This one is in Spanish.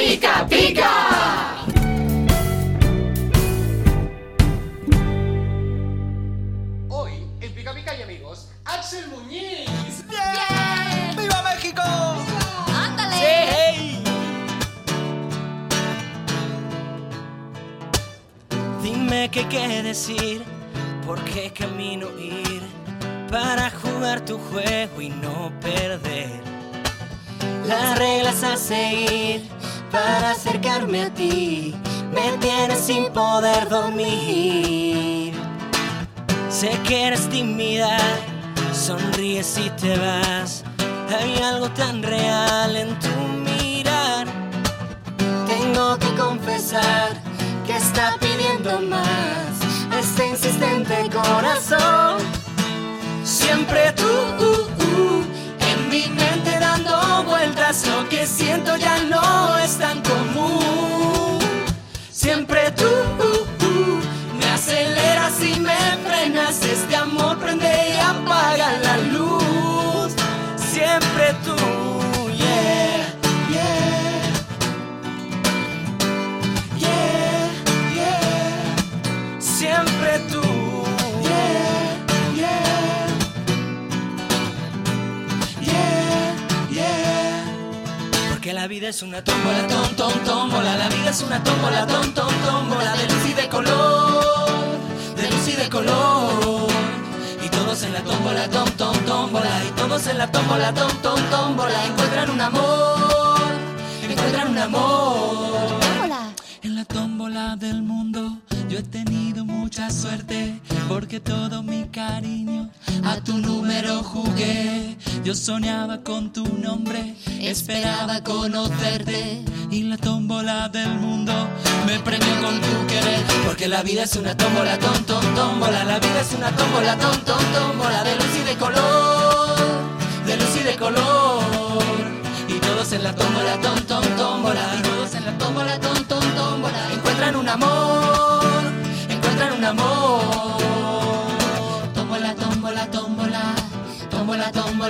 Pica Pica. Hoy, en Pica Pica y amigos, Axel Muñiz. ¡Viva México! ¡Ándale! Dime qué qué decir, por qué camino ir para jugar tu juego y no perder. Las reglas a seguir para acercarme a ti me tienes sin poder dormir. Sé que eres tímida, sonríes y te vas. Hay algo tan real en tu mirar. Tengo que confesar preto. La vida es una tómbola, tom, tom, tómbola. La vida es una tómbola, tom, tom, tómbola. De luz y de color, de luz y de color. Y todos en la tómbola, tom, tom, tómbola. Y todos en la tómbola, tom, tom, tómbola. Encuentran un amor, encuentran un amor. En la tómbola del mundo yo he tenido mucha suerte porque todo mi cariño a tu número jugué. Yo soñaba con tu nombre, esperaba conocerte y la tómbola del mundo me premió con tu querer. Porque la vida es una tómbola, tom, tom, tómbola. La vida es una tómbola, tom, tom, tómbola. De luz y de color, de luz y de color. Y todos en la tómbola, tom, tom, tómbola. Y todos en la tómbola, tom, tom, tómbola. Encuentran un amor, encuentran un amor.